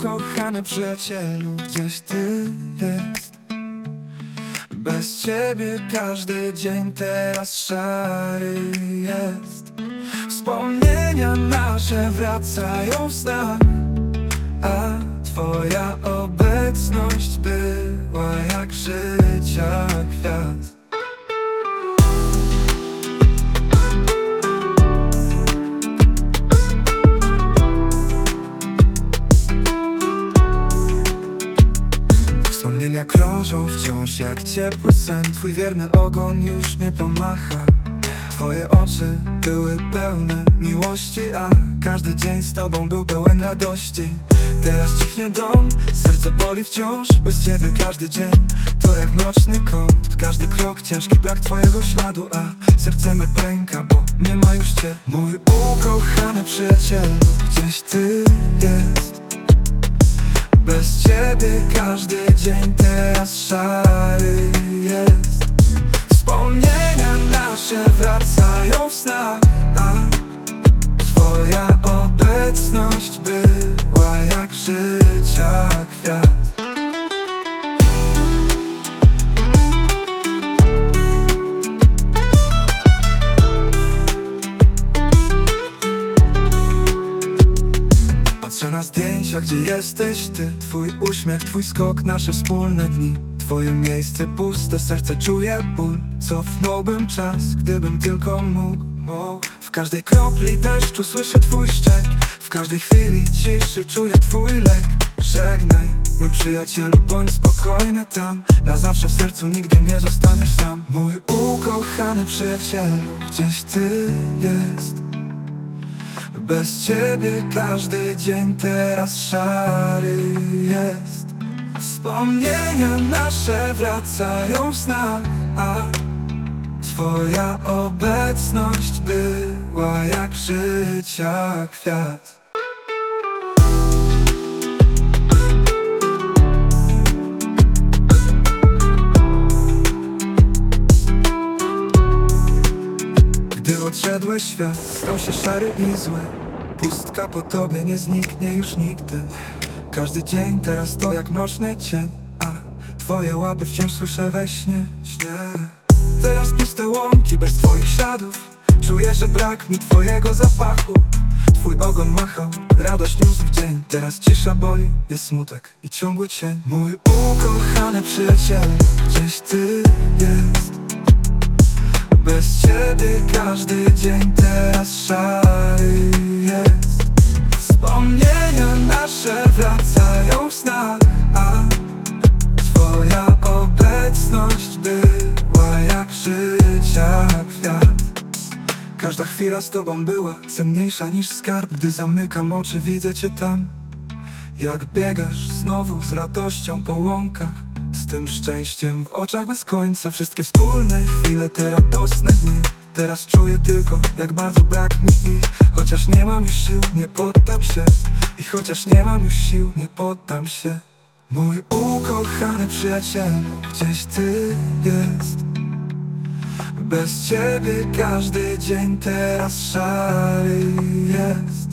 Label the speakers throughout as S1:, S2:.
S1: ukochany przyjacielu, gdzieś ty jest. Bez ciebie każdy dzień teraz szary jest. Wspomnienia nasze wracają w snach A twoja obecność była jak życia kwiat krążą wciąż jak ciepły sen. Twój wierny ogon już nie pomacha. Twoje oczy były pełne miłości A każdy dzień z tobą był pełen radości. Teraz cichnie dom, serce boli wciąż Bez ciebie każdy dzień to jak mroczny kąt Każdy krok ciężki brak twojego śladu A serce me pęka, bo nie ma już cię. Mój ukochany przyjacielu, gdzieś ty jest bez ciebie każdy Patrzę na zdjęcia, gdzie jesteś ty. Twój uśmiech, twój skok, nasze wspólne dni. Twoje miejsce puste, serce czuje ból. Cofnąłbym czas, gdybym tylko mógł, W każdej kropli deszczu słyszę twój szczek W każdej chwili ciszy czuję twój lek Żegnaj, mój przyjacielu, bądź spokojny tam. Na zawsze w sercu nigdy nie zostaniesz sam. Mój ukochany przyjacielu, gdzieś ty jest bez ciebie każdy dzień teraz szary jest. Wspomnienia nasze wracają w snach A twoja obecność była jak życia kwiat świat stał się szary i zły. Pustka po tobie nie zniknie już nigdy. Każdy dzień teraz to jak mroczny cień A twoje łapy wciąż słyszę we śnie, śnie. Teraz puste łąki bez twoich śladów. Czuję, że brak mi twojego zapachu. Twój ogon machał, radość niósł w dzień. Teraz cisza boli, jest smutek i ciągły cień. Mój ukochany przyjaciel, gdzieś ty jest. Bez ciebie każdy dzień teraz szary jest. Wspomnienia nasze wracają w snach A twoja obecność była jak życia kwiat. Każda chwila z tobą była cenniejsza niż skarb Gdy zamykam oczy widzę cię tam. Jak biegasz znowu z radością po łąkach Z tym szczęściem w oczach bez końca. Wszystkie wspólne chwile, te radosne dni Teraz czuję tylko jak bardzo brak mi ich Chociaż nie mam już sił, nie poddam się. I chociaż nie mam już sił, nie poddam się. Mój ukochany przyjaciel, gdzieś ty jest. Bez ciebie każdy dzień teraz szary jest.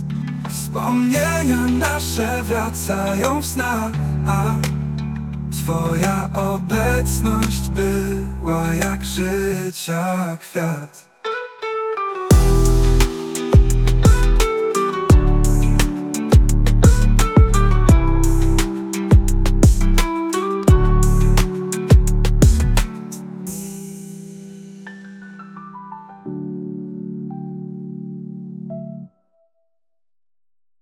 S1: Wspomnienia nasze wracają w snach twoja obecność była jak życia kwiat